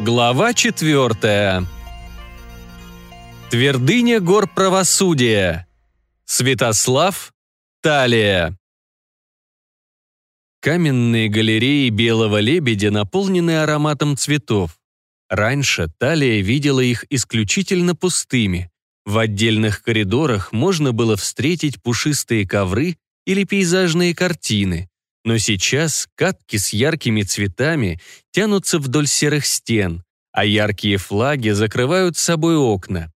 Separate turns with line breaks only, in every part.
Глава четвертая. Твердыня гор правосудия. Святослав. Талия. Каменные галереи белого лебедя наполнены ароматом цветов. Раньше Талия видела их исключительно пустыми. В отдельных коридорах можно было встретить пушистые ковры или пейзажные картины, но сейчас катки с яркими цветами тянутся вдоль серых стен, а яркие флаги закрывают собой окна.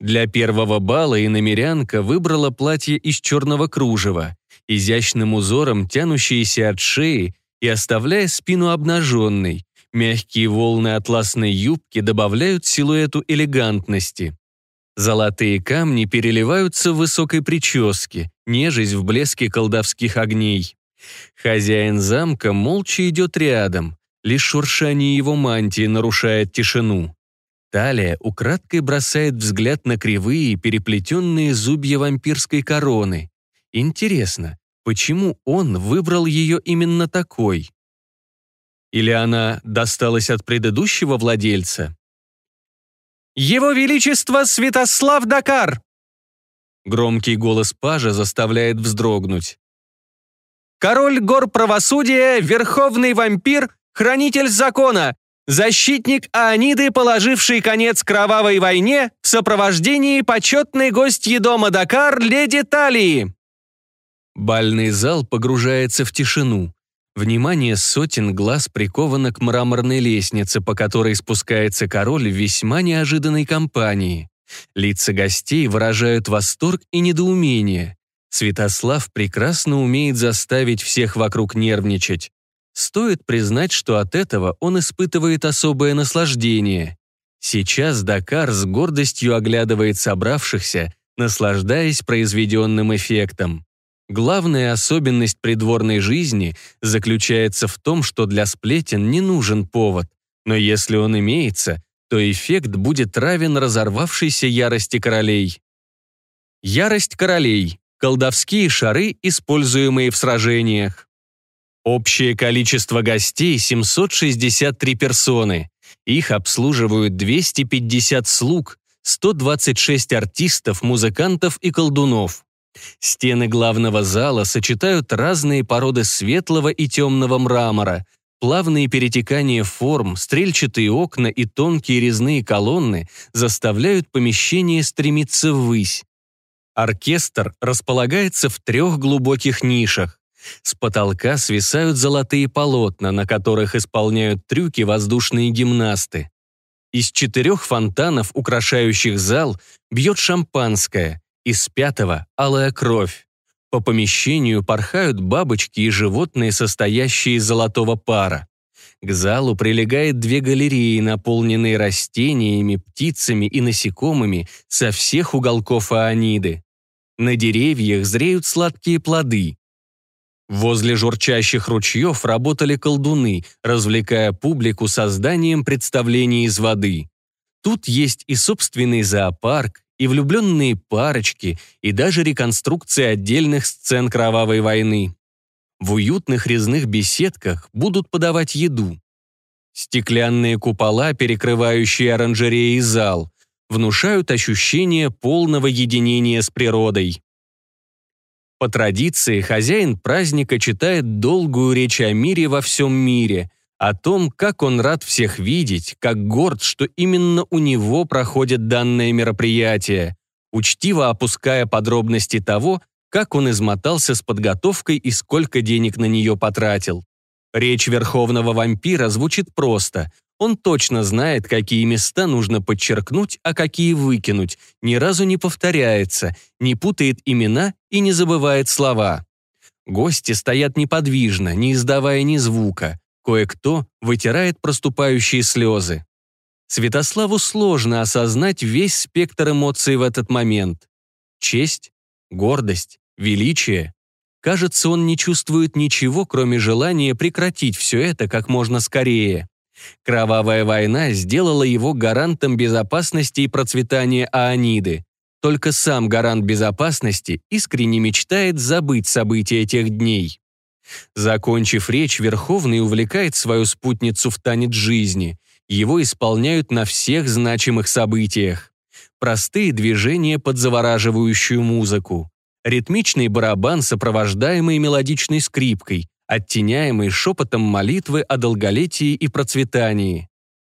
Для первого бала иномерянка выбрала платье из черного кружева, изящным узором тянущееся от шеи и оставляя спину обнаженной. Мягкие волны атласной юбки добавляют силуэту элегантности. Золотые камни переливаются в высокой прическе, нежесть в блеске колдовских огней. Хозяин замка молча идет рядом, лишь шуршание его мантии нарушает тишину. Талия украдкой бросает взгляд на кривые, переплетенные зубья вампирской короны. Интересно, почему он выбрал ее именно такой? Или она досталась от предыдущего владельца? «Его Величество Святослав Дакар!» Громкий голос пажа заставляет вздрогнуть. Король гор правосудия, верховный вампир, хранитель закона, защитник Ааниды, положивший конец кровавой войне в сопровождении почетной гостьи дома Дакар, леди Талии. Бальный зал погружается в тишину. Внимание сотен глаз приковано к мраморной лестнице, по которой спускается король в весьма неожиданной компании. Лица гостей выражают восторг и недоумение. Святослав прекрасно умеет заставить всех вокруг нервничать. Стоит признать, что от этого он испытывает особое наслаждение. Сейчас Дакар с гордостью оглядывает собравшихся, наслаждаясь произведенным эффектом. Главная особенность придворной жизни заключается в том, что для сплетен не нужен повод, но если он имеется, то эффект будет равен разорвавшейся ярости королей. Ярость королей колдовские шары, используемые в сражениях. Общее количество гостей – 763 персоны. Их обслуживают 250 слуг, 126 артистов, музыкантов и колдунов. Стены главного зала сочетают разные породы светлого и темного мрамора, плавные перетекания форм, стрельчатые окна и тонкие резные колонны заставляют помещение стремиться ввысь. Оркестр располагается в трех глубоких нишах. С потолка свисают золотые полотна, на которых исполняют трюки воздушные гимнасты. Из четырех фонтанов, украшающих зал, бьет шампанское, из пятого — алая кровь. По помещению порхают бабочки и животные, состоящие из золотого пара. К залу прилегает две галереи, наполненные растениями, птицами и насекомыми со всех уголков Ааниды. На деревьях зреют сладкие плоды. Возле журчащих ручьев работали колдуны, развлекая публику созданием представлений из воды. Тут есть и собственный зоопарк, и влюбленные парочки, и даже реконструкция отдельных сцен кровавой войны. В уютных резных беседках будут подавать еду. Стеклянные купола, перекрывающие оранжереи и зал, внушают ощущение полного единения с природой. По традиции, хозяин праздника читает долгую речь о мире во всем мире, о том, как он рад всех видеть, как горд, что именно у него проходит данное мероприятие, учтиво опуская подробности того, как он измотался с подготовкой и сколько денег на нее потратил. Речь верховного вампира звучит просто. Он точно знает, какие места нужно подчеркнуть, а какие выкинуть, ни разу не повторяется, не путает имена и не забывает слова. Гости стоят неподвижно, не издавая ни звука. Кое-кто вытирает проступающие слезы. Святославу сложно осознать весь спектр эмоций в этот момент. Честь, гордость, величие. Кажется, он не чувствует ничего, кроме желания прекратить все это как можно скорее. Кровавая война сделала его гарантом безопасности и процветания Ааниды. Только сам гарант безопасности искренне мечтает забыть события этих дней. Закончив речь, Верховный увлекает свою спутницу в танец жизни. его исполняют на всех значимых событиях. Простые движения под завораживающую музыку. Ритмичный барабан, сопровождаемый мелодичной скрипкой, оттеняемый шепотом молитвы о долголетии и процветании.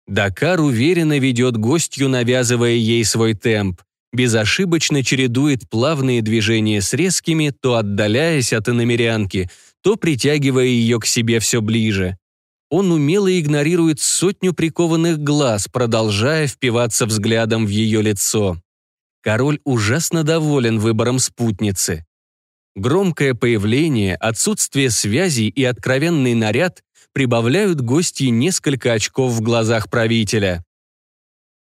Дакар уверенно ведет гостью, навязывая ей свой темп, безошибочно чередует плавные движения с резкими, то отдаляясь от иномерянки, то притягивая ее к себе все ближе. Он умело игнорирует сотню прикованных глаз, продолжая впиваться взглядом в ее лицо. Король ужасно доволен выбором спутницы. Громкое появление, отсутствие связей и откровенный наряд прибавляют гости несколько очков в глазах правителя.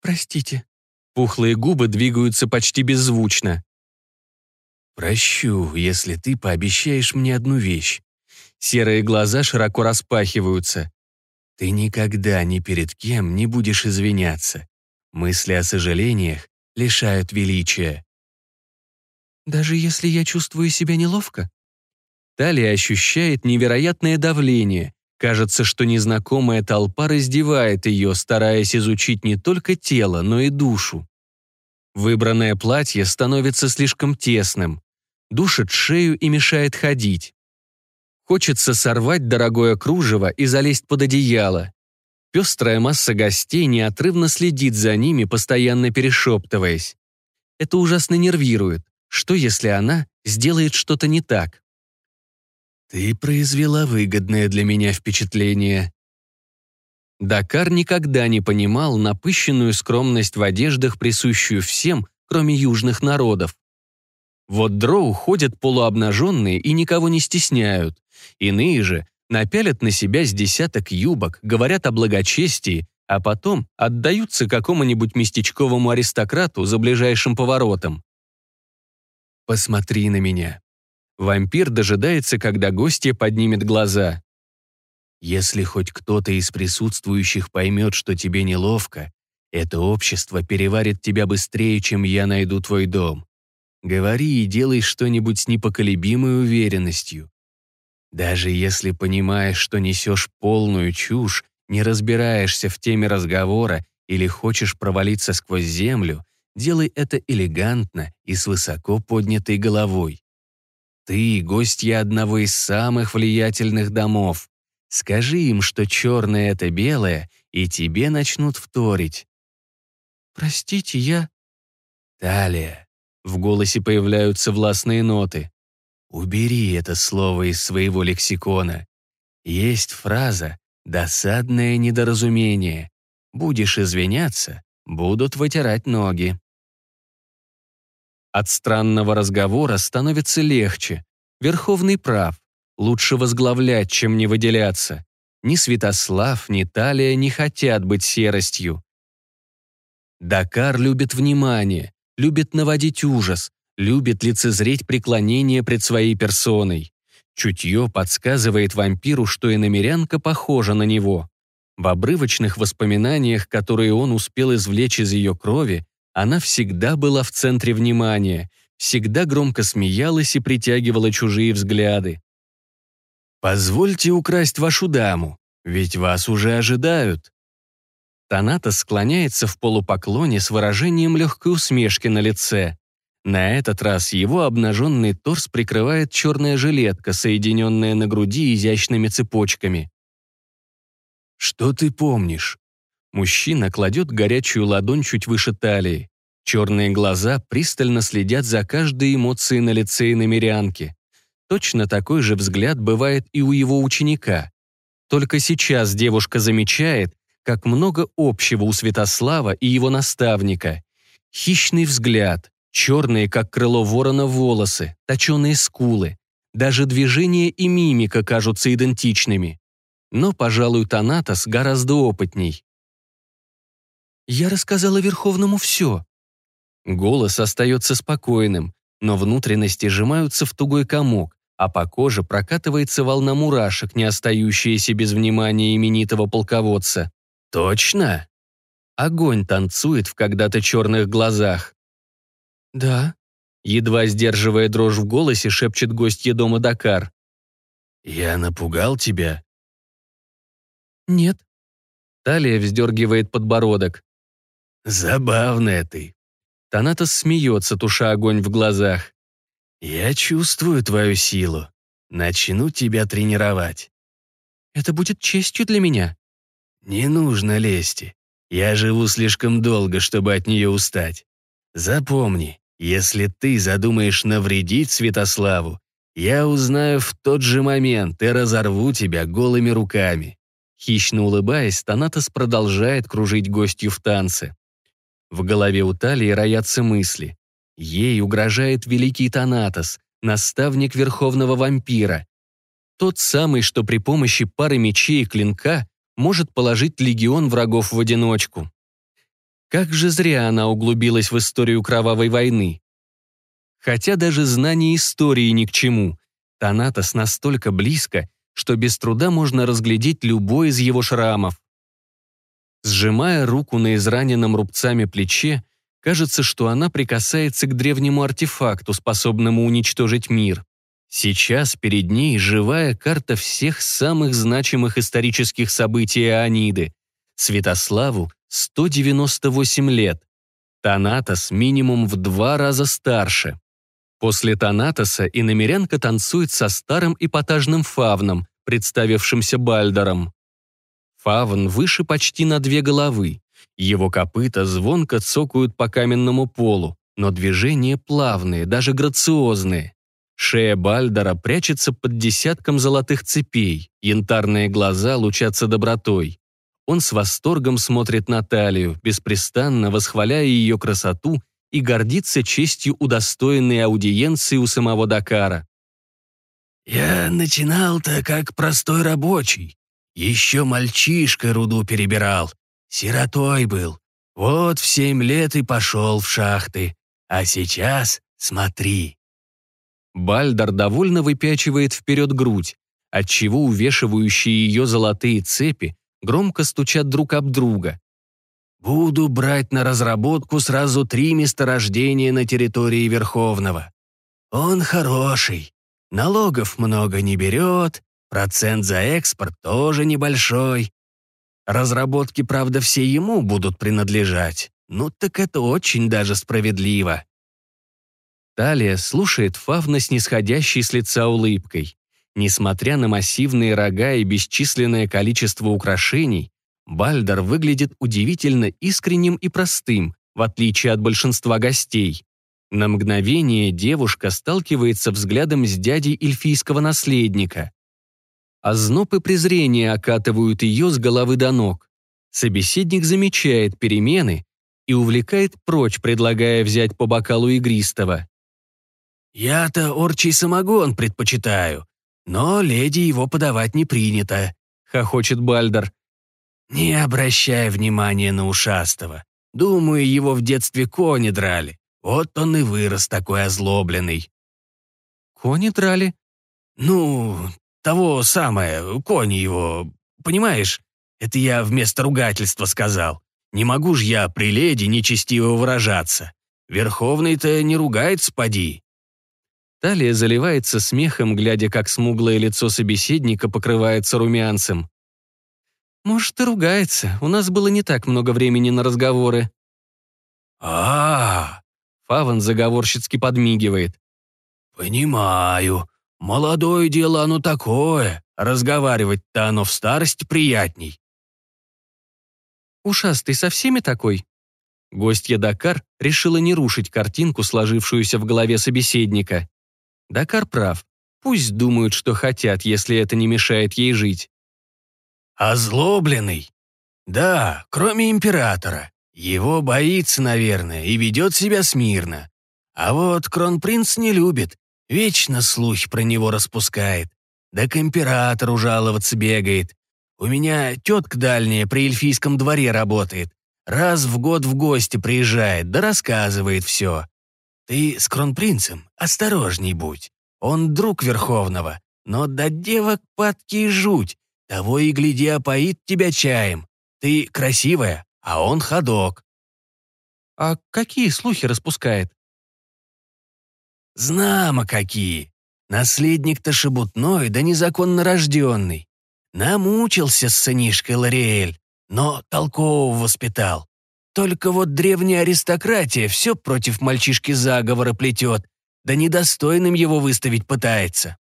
«Простите». Пухлые губы двигаются почти беззвучно.
«Прощу, если ты пообещаешь мне одну вещь».
Серые глаза широко распахиваются.
«Ты никогда ни перед кем не будешь извиняться. Мысли о сожалениях лишают величия».
«Даже если я чувствую себя неловко?» Талия ощущает невероятное давление. Кажется, что незнакомая толпа раздевает ее, стараясь изучить не только тело, но и душу. Выбранное платье становится слишком тесным душит шею и мешает ходить. Хочется сорвать дорогое кружево и залезть под одеяло. Пестрая масса гостей неотрывно следит за ними, постоянно перешептываясь. Это ужасно нервирует. Что, если она сделает что-то не так?
«Ты произвела выгодное для меня впечатление».
Дакар никогда не понимал напыщенную скромность в одеждах, присущую всем, кроме южных народов. Вот дроу ходят полуобнаженные и никого не стесняют. Иные же напялят на себя с десяток юбок, говорят о благочестии, а потом отдаются какому-нибудь местечковому аристократу за ближайшим поворотом.
«Посмотри на меня».
Вампир дожидается, когда гостья поднимет глаза.
«Если хоть кто-то из присутствующих поймет, что тебе неловко, это общество переварит тебя быстрее, чем я найду твой дом. Говори и делай что-нибудь с непоколебимой уверенностью. Даже если понимаешь, что несешь полную чушь, не разбираешься в теме разговора или хочешь провалиться сквозь землю, делай это элегантно и с высоко поднятой головой. Ты — гостья одного из самых влиятельных домов. Скажи им, что черное — это белое, и тебе начнут вторить.
«Простите, я...»
«Талия, в голосе появляются властные ноты. Убери это слово из своего лексикона. Есть фраза «досадное недоразумение». Будешь извиняться, будут вытирать ноги.
От странного разговора становится легче. Верховный прав. Лучше возглавлять, чем не выделяться. Ни Святослав, ни Талия не хотят быть серостью. Дакар любит внимание, любит наводить ужас, любит лицезреть преклонение пред своей персоной. Чутье подсказывает вампиру, что иномерянка похожа на него. В обрывочных воспоминаниях, которые он успел извлечь из ее крови, она всегда была в центре внимания, всегда громко смеялась и притягивала чужие взгляды.
«Позвольте украсть вашу даму, ведь вас уже ожидают»,
Танатос склоняется в полупоклоне с выражением легкой усмешки на лице. На этот раз его обнаженный торс прикрывает черная жилетка, соединенная на груди изящными цепочками.
«Что ты помнишь?»
Мужчина кладет горячую ладонь чуть выше талии. Черные глаза пристально следят за каждой эмоцией на лице и намерянке. Точно такой же взгляд бывает и у его ученика. Только сейчас девушка замечает, как много общего у Святослава и его наставника. Хищный взгляд, черные, как крыло ворона, волосы, точеные скулы. Даже движения и мимика кажутся идентичными. Но, пожалуй, Танатос гораздо опытней. «Я рассказала Верховному все». Голос остается спокойным, но внутренности сжимаются в тугой комок, а по коже прокатывается волна мурашек, не остающаяся без внимания именитого полководца.
«Точно?»
Огонь танцует в когда-то черных глазах. «Да», едва сдерживая дрожь в голосе, шепчет гостья дома Дакар.
«Я напугал тебя?»
«Нет». Талия вздергивает подбородок.
«Забавная ты».
Танатос смеется, туша огонь в глазах.
«Я чувствую твою силу. Начну тебя тренировать».
«Это будет честью для меня».
«Не нужно лести. Я живу слишком долго, чтобы от нее устать. Запомни, если ты задумаешь навредить Святославу, я узнаю в тот же момент и разорву тебя голыми руками».
Хищно улыбаясь, Танатос продолжает кружить гостью в танце. В голове у Талии роятся мысли. Ей угрожает великий Танатос, наставник верховного вампира. Тот самый, что при помощи пары мечей и клинка может положить легион врагов в одиночку. Как же зря она углубилась в историю кровавой войны. Хотя даже знание истории ни к чему. Танатос настолько близко, что без труда можно разглядеть любой из его шрамов. Сжимая руку на израненном рубцами плече, кажется, что она прикасается к древнему артефакту, способному уничтожить мир. Сейчас перед ней живая карта всех самых значимых исторических событий Аниды. Святославу 198 лет. Танатос минимум в два раза старше. После Танатоса иномерянка танцует со старым эпатажным фавном, представившимся Бальдером. Фавн выше почти на две головы. Его копыта звонко цокают по каменному полу, но движения плавные, даже грациозные. Шея Бальдера прячется под десятком золотых цепей, янтарные глаза лучатся добротой. Он с восторгом смотрит на талию, беспрестанно восхваляя ее красоту и гордится честью удостоенной аудиенции у самого Дакара.
«Я начинал-то как простой рабочий. Еще мальчишкой руду перебирал. Сиротой был. Вот в семь лет и пошел в шахты. А сейчас смотри».
Бальдар довольно выпячивает вперед грудь, отчего увешивающие ее золотые цепи громко стучат друг об друга.
«Буду брать на разработку сразу три месторождения на территории Верховного. Он хороший, налогов много не берет, процент за экспорт тоже небольшой. Разработки, правда, все ему будут принадлежать. Ну так это очень даже справедливо».
Талия слушает Фавна снисходящей с лица улыбкой. Несмотря на массивные рога и бесчисленное количество украшений, Бальдер выглядит удивительно искренним и простым, в отличие от большинства гостей. На мгновение девушка сталкивается взглядом с дядей эльфийского наследника. Озноб и презрение окатывают ее с головы до ног. Собеседник замечает перемены и увлекает прочь, предлагая взять по бокалу игристого.
«Я-то орчий самогон предпочитаю», но леди его подавать не принято», — хохочет Бальдер. «Не обращай внимания на ушастого. Думаю, его в детстве кони драли. Вот он и вырос такой озлобленный».
«Кони драли?»
«Ну, того самое, кони его. Понимаешь, это я вместо ругательства сказал. Не могу ж я при леди нечестиво выражаться. Верховный-то не ругается, поди.
Талия заливается смехом, глядя, как смуглое лицо собеседника покрывается румянцем. «Может, и ругается. У нас было не так много времени на разговоры».
а, -а, -а
Фаван заговорщицки подмигивает.
«Понимаю. Молодое дело оно такое. Разговаривать-то оно в старости приятней».
«Ушастый со всеми такой?» Гостья Дакар решила не рушить картинку, сложившуюся в голове собеседника. Дакар прав. Пусть думают, что хотят, если это не мешает ей жить.
Озлобленный? Да, кроме императора. Его боится, наверное, и ведет себя смирно. А вот кронпринц не любит, вечно слухи про него распускает. Да к императору жаловаться бегает. У меня тетка дальняя при эльфийском дворе работает. Раз в год в гости приезжает, да рассказывает все. Ты с кронпринцем осторожней будь. Он друг Верховного, но до девок падки и жуть. Того и гляди, опоит тебя чаем. Ты красивая, а он ходок.
А какие слухи распускает?
Знамо какие. Наследник-то шебутной, да незаконно рожденный. Намучился с сынишкой Лориэль, но толково воспитал. Только вот древняя аристократия все против мальчишки заговора плетет, да недостойным его выставить пытается».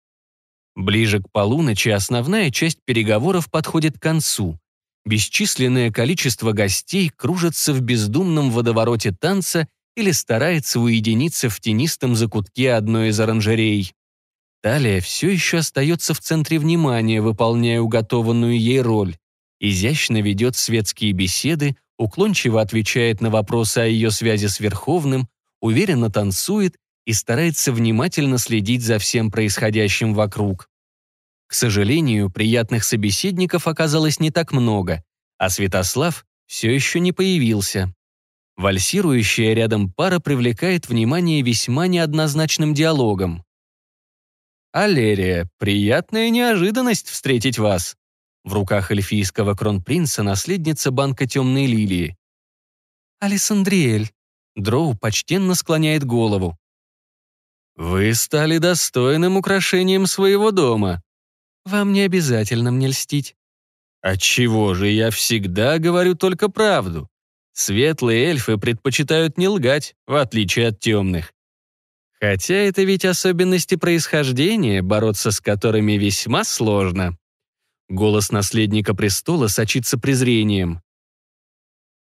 Ближе к полуночи основная часть переговоров подходит к концу. Бесчисленное количество гостей кружится в бездумном водовороте танца или старается уединиться в тенистом закутке одной из оранжерей. Талия все еще остается в центре внимания, выполняя уготованную ей роль. Изящно ведет светские беседы, уклончиво отвечает на вопросы о ее связи с Верховным, уверенно танцует и старается внимательно следить за всем происходящим вокруг. К сожалению, приятных собеседников оказалось не так много, а Святослав все еще не появился. Вальсирующая рядом пара привлекает внимание весьма неоднозначным диалогом. «Алерия, приятная неожиданность встретить вас!» В руках эльфийского кронпринца наследница банка темной лилии. «Алисандриэль», Дроу почтенно склоняет голову. «Вы стали достойным украшением своего дома. Вам не обязательно мне льстить». «Отчего же я всегда говорю только правду? Светлые эльфы предпочитают не лгать, в отличие от темных. Хотя это ведь особенности происхождения, бороться с которыми весьма сложно». Голос наследника престола сочится презрением.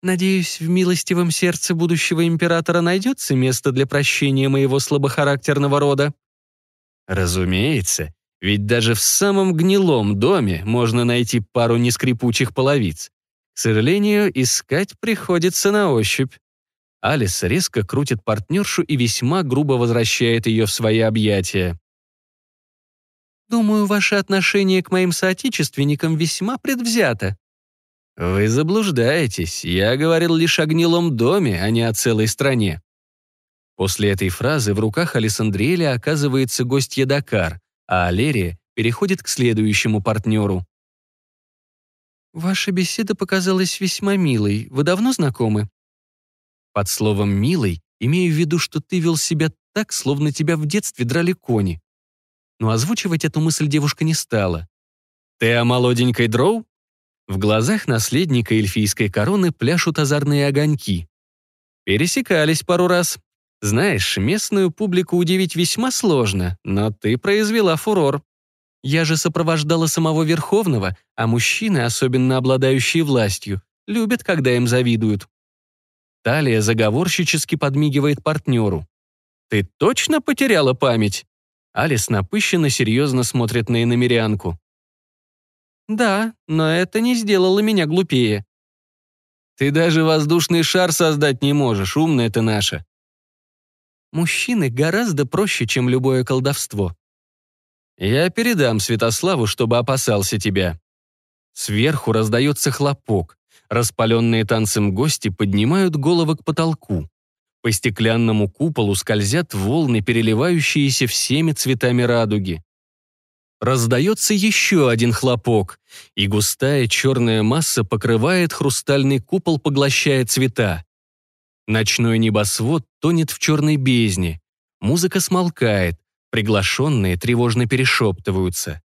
Надеюсь, в милостивом сердце будущего императора найдется место для прощения моего слабохарактерного рода. Разумеется, ведь даже в самом гнилом доме можно найти пару нескрипучих половиц. К сожалению, искать приходится на ощупь. Алис резко крутит партнершу и весьма грубо возвращает ее в свои объятия. «Думаю, ваше отношение к моим соотечественникам весьма предвзято», «Вы заблуждаетесь. Я говорил лишь о гнилом доме, а не о целой стране». После этой фразы в руках Александриэля оказывается гость Дакар, а Алерия переходит к следующему партнеру. «Ваша беседа показалась весьма милой. Вы давно знакомы?» Под словом «милый» имею в виду, что ты вел себя так, словно тебя в детстве драли кони. Но озвучивать эту мысль девушка не стала. «Ты о молоденькой Дроу?» В глазах наследника эльфийской короны пляшут озорные огоньки. Пересекались пару раз. Знаешь, местную публику удивить весьма сложно, но ты произвела фурор. Я же сопровождала самого Верховного, а мужчины, особенно обладающие властью, любят, когда им завидуют. Талия заговорщически подмигивает партнеру. «Ты точно потеряла память?» Алис напыщенно серьезно смотрит на иномерянку. Да, но это не сделало меня глупее. Ты даже воздушный шар создать не можешь, умная ты наша. Мужчины гораздо проще, чем любое колдовство. Я передам Святославу, чтобы опасался тебя. Сверху раздается хлопок. Распаленные танцем гости поднимают головы к потолку. По стеклянному куполу скользят волны, переливающиеся всеми цветами радуги. Раздается еще один хлопок, и густая черная масса покрывает хрустальный купол, поглощая цвета. Ночной небосвод тонет в черной бездне. Музыка смолкает, приглашенные тревожно перешептываются.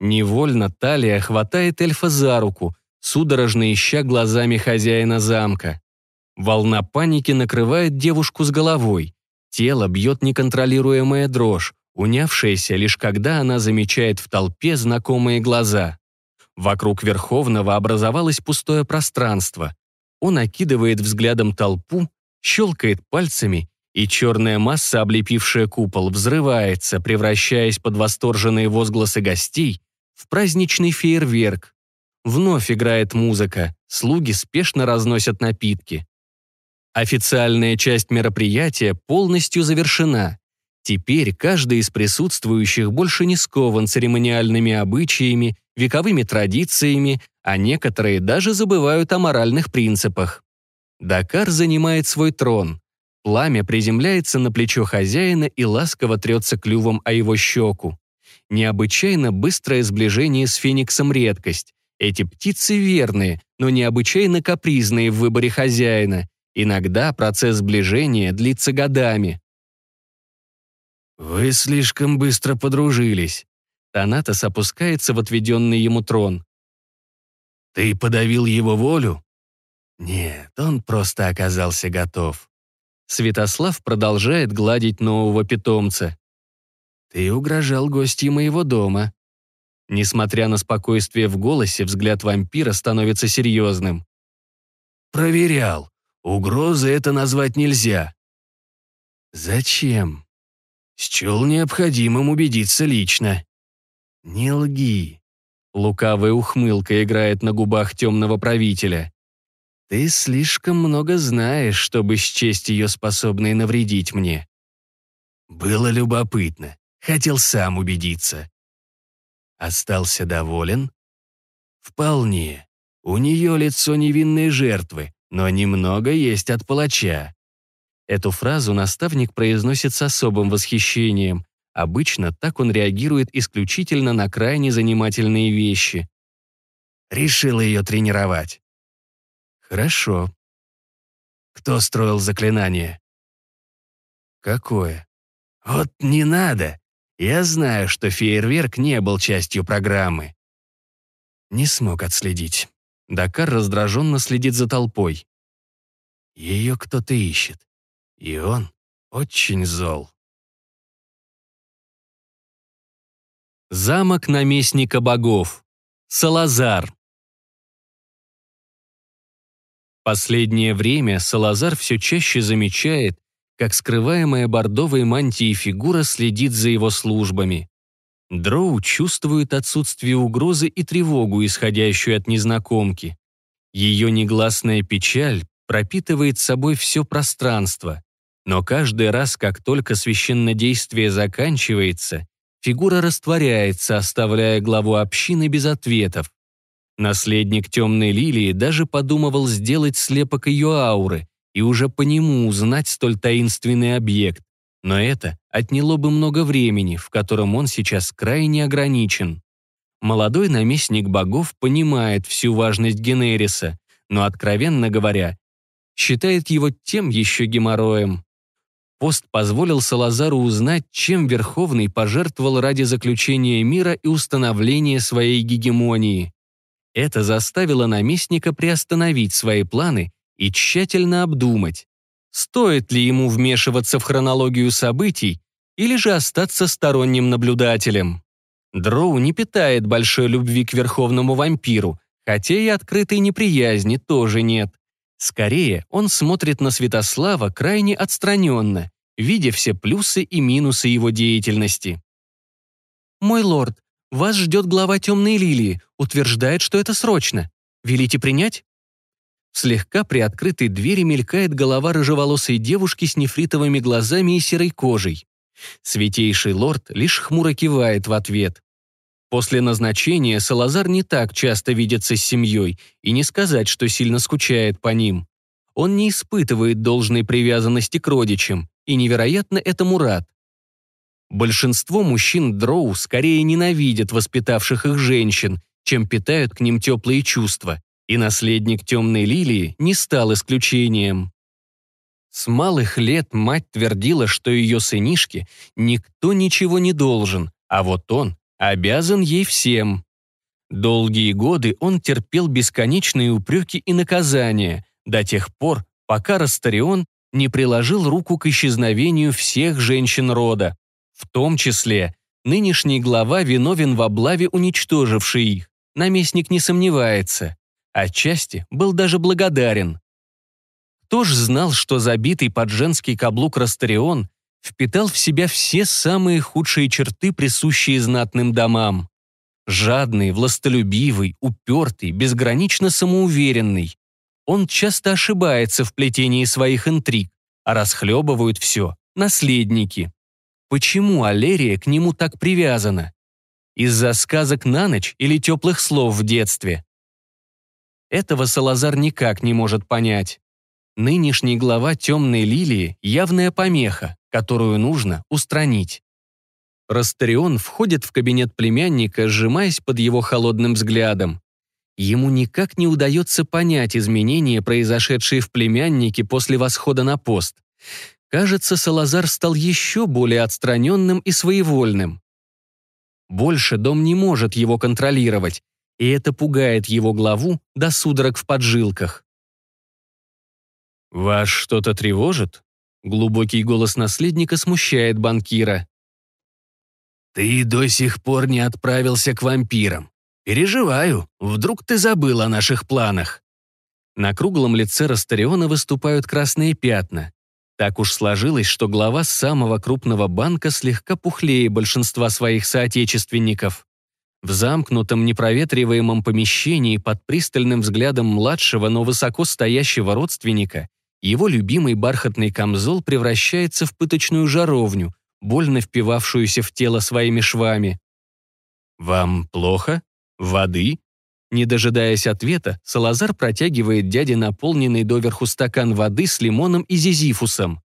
Невольно талия хватает эльфа за руку, судорожно ища глазами хозяина замка. Волна паники накрывает девушку с головой. Тело бьет неконтролируемая дрожь унявшаяся лишь когда она замечает в толпе знакомые глаза. Вокруг Верховного образовалось пустое пространство. Он окидывает взглядом толпу, щелкает пальцами, и черная масса, облепившая купол, взрывается, превращаясь под восторженные возгласы гостей в праздничный фейерверк. Вновь играет музыка, слуги спешно разносят напитки. Официальная часть мероприятия полностью завершена. Теперь каждый из присутствующих больше не скован церемониальными обычаями, вековыми традициями, а некоторые даже забывают о моральных принципах. Дакар занимает свой трон. Пламя приземляется на плечо хозяина и ласково трется клювом о его щеку. Необычайно быстрое сближение с фениксом редкость. Эти птицы верные, но необычайно капризные в выборе хозяина. Иногда процесс сближения длится годами.
«Вы слишком быстро подружились».
Танатос опускается в отведенный ему трон.
Ты подавил его волю? Нет, он просто оказался готов.
Святослав продолжает гладить нового питомца.
Ты угрожал гостье моего дома.
Несмотря на спокойствие в голосе, взгляд вампира становится серьезным.
Проверял. Угрозы это назвать нельзя.
Зачем?
Счел необходимым убедиться лично.
Не лги. Лукавая ухмылка играет на губах темного правителя. Ты слишком много знаешь, чтобы счесть ее способной навредить мне.
Было любопытно. Хотел сам убедиться. Остался доволен? Вполне. У нее лицо невинной жертвы, но немного есть от палача.
Эту фразу наставник произносит с особым восхищением. Обычно так он реагирует исключительно на крайне занимательные вещи.
Решил ее тренировать.
Хорошо.
Кто строил заклинание?
Какое?
Вот не надо. Я знаю, что фейерверк не был частью программы.
Не смог отследить. Дакар раздраженно следит за толпой.
Ее кто-то ищет. И он очень зол.
Замок наместника богов. Салазар. Последнее время Салазар все чаще замечает, как скрываемая бордовой мантией фигура следит за его службами. Дроу чувствует отсутствие угрозы и тревогу, исходящую от незнакомки. Ее негласная печаль пропитывает собой все пространство. Но каждый раз, как только священнодействие заканчивается, фигура растворяется, оставляя главу общины без ответов. Наследник темной лилии даже подумывал сделать слепок ее ауры, и уже по нему узнать столь таинственный объект. Но это отняло бы много времени, в котором он сейчас крайне ограничен. Молодой наместник богов понимает всю важность Генериса, но, откровенно говоря, считает его тем еще геморроем. Пост позволил Салазару узнать, чем Верховный пожертвовал ради заключения мира и установления своей гегемонии. Это заставило наместника приостановить свои планы и тщательно обдумать, стоит ли ему вмешиваться в хронологию событий или же остаться сторонним наблюдателем. Дроу не питает большой любви к верховному вампиру, хотя и открытой неприязни тоже нет. Скорее, он смотрит на Святослава крайне отстраненно, видя все плюсы и минусы его деятельности. «Мой лорд, вас ждет глава темной лилии, утверждает, что это срочно. Велите принять?» Слегка приоткрытой двери мелькает голова рыжеволосой девушки с нефритовыми глазами и серой кожей. Святейший лорд лишь хмуро кивает в ответ. После назначения Салазар не так часто видится с семьей, и не сказать, что сильно скучает по ним. Он не испытывает должной привязанности к родичам, и невероятно этому рад. Большинство мужчин дроу скорее ненавидят воспитавших их женщин, чем питают к ним теплые чувства. И наследник темной лилии не стал исключением. С малых лет мать твердила, что ее сынишке никто ничего не должен, а вот он обязан ей всем. Долгие годы он терпел бесконечные упреки и наказания до тех пор, пока Растарион не приложил руку к исчезновению всех женщин рода, в том числе нынешний глава виновен в облаве, уничтоживший их. Наместник не сомневается. Отчасти был даже благодарен. Кто ж знал, что забитый под женский каблук Растарион впитал в себя все самые худшие черты, присущие знатным домам. Жадный, властолюбивый, упертый, безгранично самоуверенный. Он часто ошибается в плетении своих интриг, а расхлебывают все наследники. Почему Алерия к нему так привязана? Из-за сказок на ночь или теплых слов в детстве? Этого Салазар никак не может понять. Нынешний глава темной лилии – явная помеха, которую нужно устранить. Растарион входит в кабинет племянника, сжимаясь под его холодным взглядом. Ему никак не удается понять изменения, произошедшие в племяннике после восхода на пост. Кажется, Салазар стал еще более отстраненным и своевольным. Больше дом не может его контролировать, и это пугает его главу до судорог в поджилках. «Вас что-то тревожит?» Глубокий голос наследника смущает банкира.
«Ты до сих пор не отправился к вампирам. Переживаю, вдруг ты забыл о наших планах».
На круглом лице Растариона выступают красные пятна. Так уж сложилось, что глава самого крупного банка слегка пухлее большинства своих соотечественников. В замкнутом непроветриваемом помещении под пристальным взглядом младшего, но высоко стоящего родственника его любимый бархатный камзол превращается в пыточную жаровню, больно впивавшуюся в тело своими швами. «Вам плохо? Воды?» Не дожидаясь ответа, Салазар протягивает дяде наполненный доверху стакан воды с лимоном и зизифусом.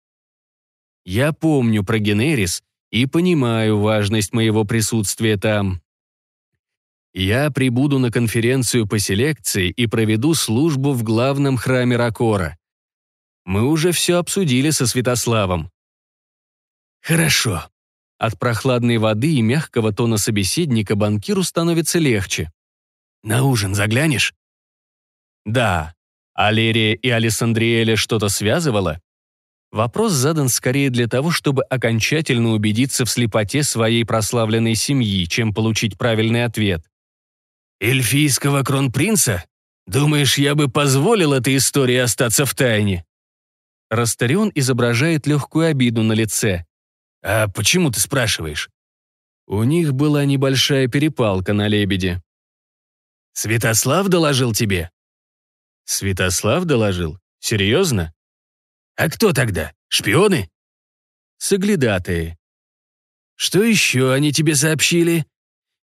«Я помню про Генерис и понимаю важность моего присутствия там. Я прибуду на конференцию по селекции и проведу службу в главном храме Ракора. Мы уже все обсудили со Святославом».
«Хорошо».
От прохладной воды и мягкого тона собеседника банкиру становится легче.
«На ужин заглянешь?»
«Да. Алерия и Алессандриэля что-то связывало?» Вопрос задан скорее для того, чтобы окончательно убедиться в слепоте своей прославленной семьи, чем получить правильный ответ.
«Эльфийского кронпринца? Думаешь, я бы позволил этой истории остаться в тайне?»
Растарион изображает легкую обиду на лице.
«А почему ты спрашиваешь?»
У них была небольшая перепалка на лебеде.
«Святослав доложил тебе?»
«Святослав доложил? Серьезно?»
«А кто тогда? Шпионы?»
«Соглядатые».
«Что еще они тебе сообщили?»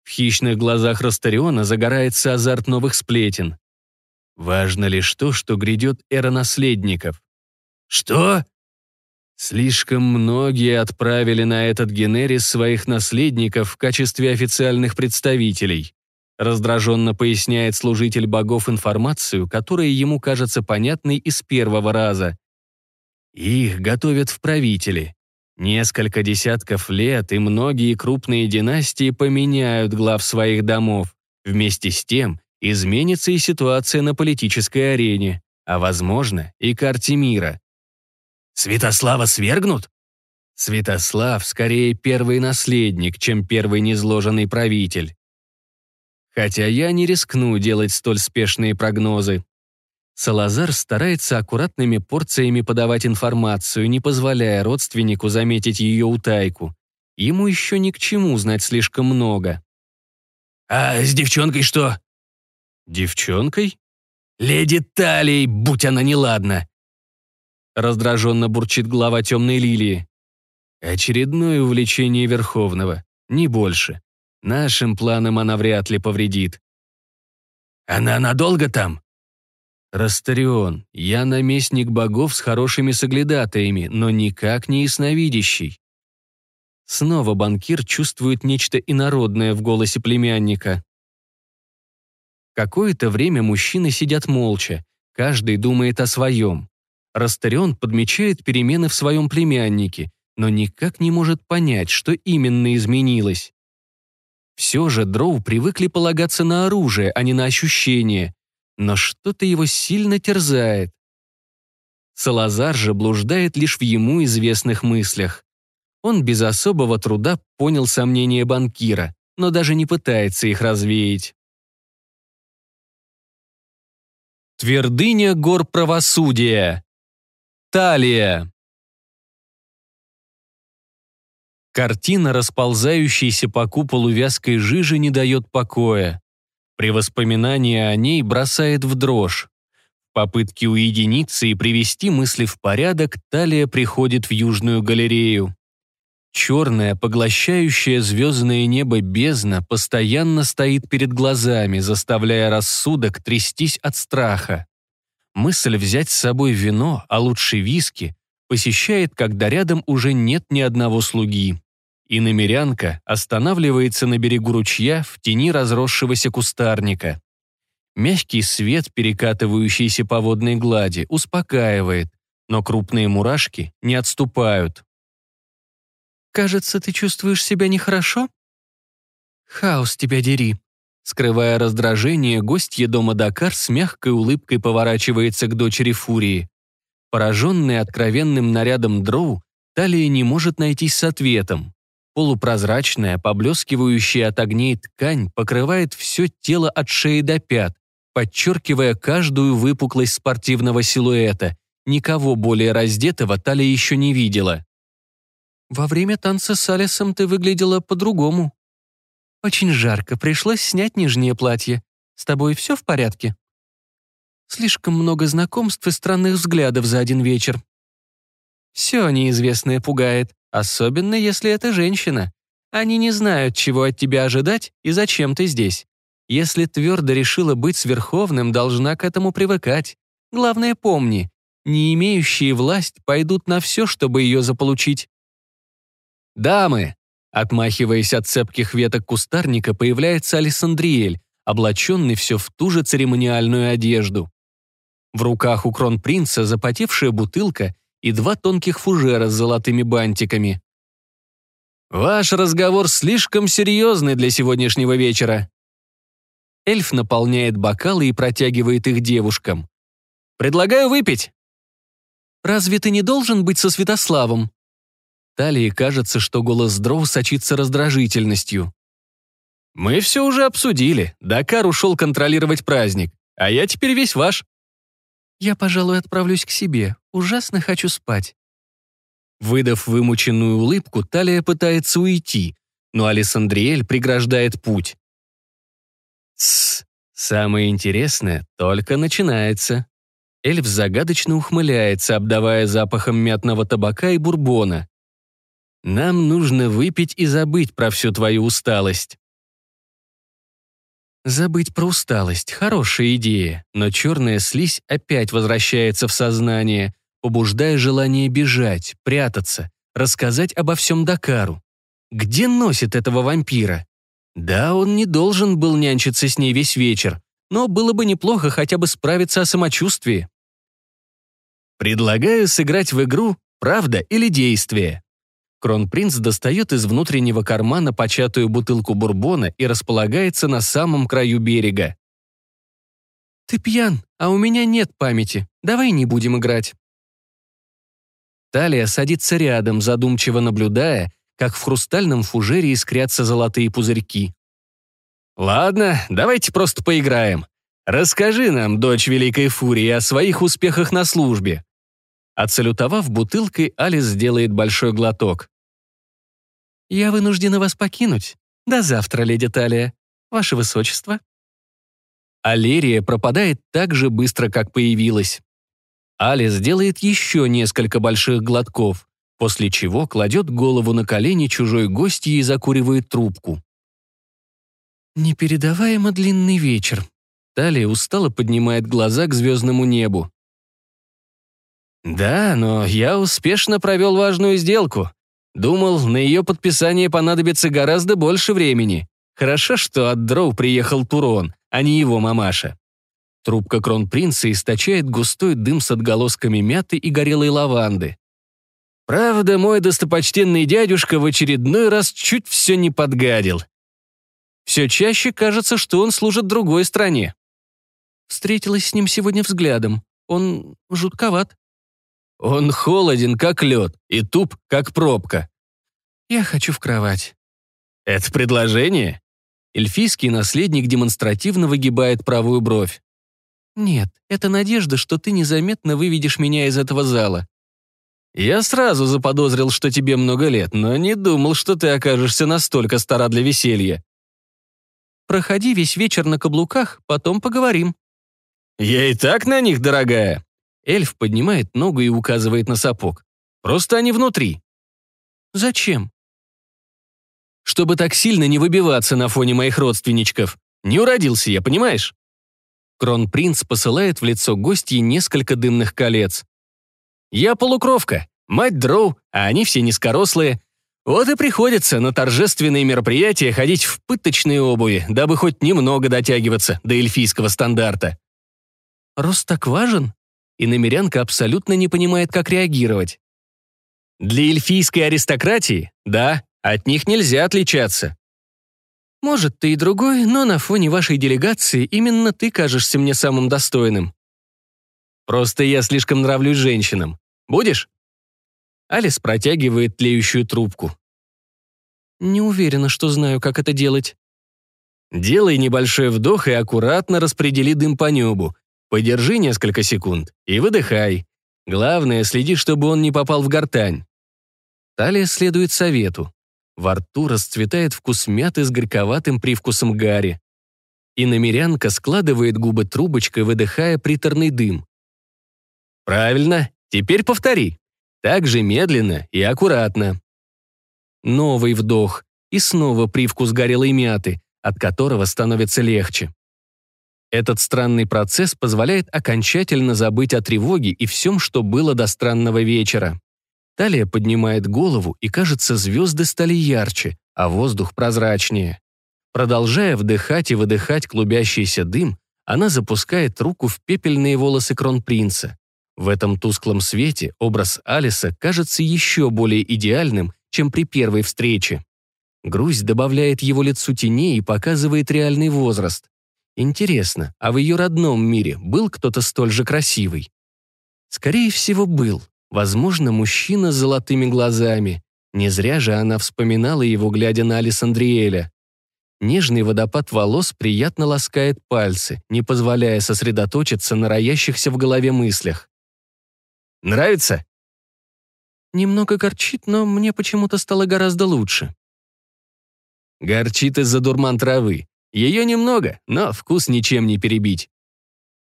В хищных глазах Растариона загорается азарт новых сплетен. Важно лишь то, что грядет эра наследников.
«Что?»
Слишком многие отправили на этот генерис своих наследников в качестве официальных представителей. Раздраженно поясняет служитель богов информацию, которая ему кажется понятной из первого раза. Их готовят в правители. Несколько десятков лет и многие крупные династии поменяют глав своих домов. Вместе с тем изменится и ситуация на политической арене, а, возможно, и карте мира.
Святослава свергнут?
Святослав скорее первый наследник, чем первый незложенный правитель. Хотя я не рискну делать столь спешные прогнозы. Салазар старается аккуратными порциями подавать информацию, не позволяя родственнику заметить ее утайку. Ему еще ни к чему знать слишком много.
«А с девчонкой что?»
«Девчонкой?»
«Леди Талией, будь она неладна!»
Раздраженно бурчит глава темной лилии. Очередное увлечение Верховного, не больше. Нашим планам она вряд ли повредит.
Она надолго там?
Растарион, я наместник богов с хорошими соглядатаями, но никак не ясновидящий. Снова банкир чувствует нечто инородное в голосе племянника. Какое-то время мужчины сидят молча, каждый думает о своем. Растарион подмечает перемены в своем племяннике, но никак не может понять, что именно изменилось. Все же дроу привыкли полагаться на оружие, а не на ощущения, но что-то его сильно терзает. Салазар же блуждает лишь в ему известных мыслях. Он без особого труда понял сомнения банкира, но даже не пытается их развеять. Твердыня гор правосудия. Талия. Картина, расползающаяся по куполу вязкой жижи, не дает покоя. При воспоминании о ней бросает в дрожь. В попытке уединиться и привести мысли в порядок, Талия приходит в Южную галерею. Черное, поглощающее звездное небо бездна постоянно стоит перед глазами, заставляя рассудок трястись от страха. Мысль взять с собой вино, а лучше виски, посещает, когда рядом уже нет ни одного слуги. И намерянка останавливается на берегу ручья в тени разросшегося кустарника. Мягкий свет, перекатывающийся по водной глади, успокаивает, но крупные мурашки не отступают. «Кажется, ты чувствуешь себя нехорошо?» «Хаос тебя дери», Скрывая раздражение, гостья дома Дакар с мягкой улыбкой поворачивается к дочери Фурии. Пораженная откровенным нарядом дроу, Талия не может найтись с ответом. Полупрозрачная, поблескивающая от огней ткань покрывает все тело от шеи до пят, подчеркивая каждую выпуклость спортивного силуэта. Никого более раздетого Талия еще не видела. «Во время танца с Алисом ты выглядела по-другому». «Очень жарко, пришлось снять нижнее платье. С тобой все в порядке?» «Слишком много знакомств и странных взглядов за один вечер». «Все неизвестное пугает, особенно если это женщина. Они не знают, чего от тебя ожидать и зачем ты здесь. Если твердо решила быть сверховным, должна к этому привыкать. Главное, помни, не имеющие власть пойдут на все, чтобы ее заполучить. «Дамы!» Отмахиваясь от цепких веток кустарника, появляется Александриэль, облаченный все в ту же церемониальную одежду. В руках у кронпринца запотевшая бутылка и два тонких фужера с золотыми бантиками. «Ваш разговор слишком серьезный для сегодняшнего вечера». Эльф наполняет бокалы и протягивает их девушкам. «Предлагаю выпить». «Разве ты не должен быть со Святославом?» Талии кажется, что голос Дроу сочится раздражительностью. «Мы все уже обсудили. Дакар ушел контролировать праздник, а я теперь весь ваш». «Я, пожалуй, отправлюсь к себе. Ужасно хочу спать». Выдав вымученную улыбку, Талия пытается уйти, но Алисандриэль преграждает путь. «Тссс, самое интересное только начинается». Эльф загадочно ухмыляется, обдавая запахом мятного табака и бурбона. Нам нужно выпить и забыть про всю твою усталость. Забыть про усталость – хорошая идея, но черная слизь опять возвращается в сознание, побуждая желание бежать, прятаться, рассказать обо всем Дакару. Где носит этого вампира? Да, он не должен был нянчиться с ней весь вечер, но было бы неплохо хотя бы справиться о самочувствии. Предлагаю сыграть в игру «Правда или действие». Кронпринц достает из внутреннего кармана початую бутылку бурбона и располагается на самом краю берега. «Ты пьян, а у меня нет памяти. Давай не будем играть». Талия садится рядом, задумчиво наблюдая, как в хрустальном фужере искрятся золотые пузырьки. «Ладно, давайте просто поиграем. Расскажи нам, дочь Великой Фурии, о своих успехах на службе. Отсалютовав бутылкой, Алис делает большой глоток. «Я вынуждена вас покинуть. До завтра, леди Талия. Ваше Высочество». Алерия пропадает так же быстро, как появилась. Алис делает еще несколько больших глотков, после чего кладет голову на колени чужой гости и закуривает трубку. Непередаваемо длинный вечер. Талия устало поднимает глаза к звездному небу. «Да, но я успешно провел важную сделку. Думал, на ее подписание понадобится гораздо больше времени. Хорошо, что от Дроу приехал Турон, а не его мамаша». Трубка кронпринца источает густой дым с отголосками мяты и горелой лаванды. Правда, мой достопочтенный дядюшка в очередной раз чуть все не подгадил. Все чаще кажется, что он служит другой стране. Встретилась с ним сегодня взглядом. Он жутковат. Он холоден, как лед, и туп, как пробка. Я хочу в кровать. Это предложение? Эльфийский наследник демонстративно выгибает правую бровь. Нет, это надежда, что ты незаметно выведешь меня из этого зала. Я сразу заподозрил, что тебе много лет, но не думал, что ты окажешься настолько стара для веселья. Проходи весь вечер на каблуках, потом поговорим. Я и так на них, дорогая. Эльф поднимает ногу и указывает на сапог. «Просто они внутри». «Зачем?» «Чтобы так сильно не выбиваться на фоне моих родственничков. Не уродился я, понимаешь?» Кронпринц посылает в лицо гостьи несколько дымных колец. «Я полукровка, мать дроу, а они все низкорослые. Вот и приходится на торжественные мероприятия ходить в пыточные обуви, дабы хоть немного дотягиваться до эльфийского стандарта». «Рост так важен?» И намерянка абсолютно не понимает, как реагировать. Для эльфийской аристократии, да, от них нельзя отличаться. Может, ты и другой, но на фоне вашей делегации именно ты кажешься мне самым достойным. Просто я слишком нравлюсь женщинам. Будешь? Алис протягивает тлеющую трубку. Не уверена, что знаю, как это делать. Делай небольшой вдох и аккуратно распредели дым по небу. Подержи несколько секунд и выдыхай. Главное, следи, чтобы он не попал в гортань. Талия следует совету. Во рту расцветает вкус мяты с горьковатым привкусом гари. И намерянка складывает губы трубочкой, выдыхая приторный дым. Правильно, теперь повтори. Так же медленно и аккуратно. Новый вдох и снова привкус горелой мяты, от которого становится легче. Этот странный процесс позволяет окончательно забыть о тревоге и всем, что было до странного вечера. Талия поднимает голову, и, кажется, звезды стали ярче, а воздух прозрачнее. Продолжая вдыхать и выдыхать клубящийся дым, она запускает руку в пепельные волосы кронпринца. В этом тусклом свете образ Алиса кажется еще более идеальным, чем при первой встрече. Грусть добавляет его лицу теней и показывает реальный возраст. Интересно, а в ее родном мире был кто-то столь же красивый? Скорее всего, был. Возможно, мужчина с золотыми глазами. Не зря же она вспоминала его, глядя на Алисандриэля. Нежный водопад волос приятно ласкает пальцы, не позволяя сосредоточиться на роящихся в голове мыслях. «Нравится?» «Немного горчит, но мне почему-то стало гораздо лучше». «Горчит из-за дурман травы. Ее немного, но вкус ничем не перебить».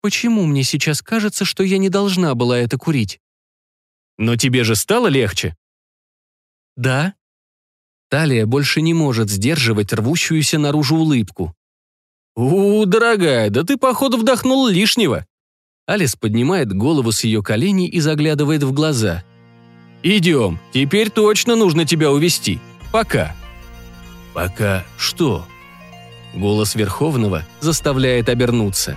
«Почему мне сейчас кажется, что я не должна была это курить?» Но тебе же стало легче?» «Да». Талия больше не может сдерживать рвущуюся наружу улыбку. «У, дорогая, да ты, походу, вдохнул лишнего». Алис поднимает голову с ее коленей и заглядывает в глаза. «Идем, теперь точно нужно тебя увести. Пока».
«Пока что?»
Голос Верховного заставляет обернуться.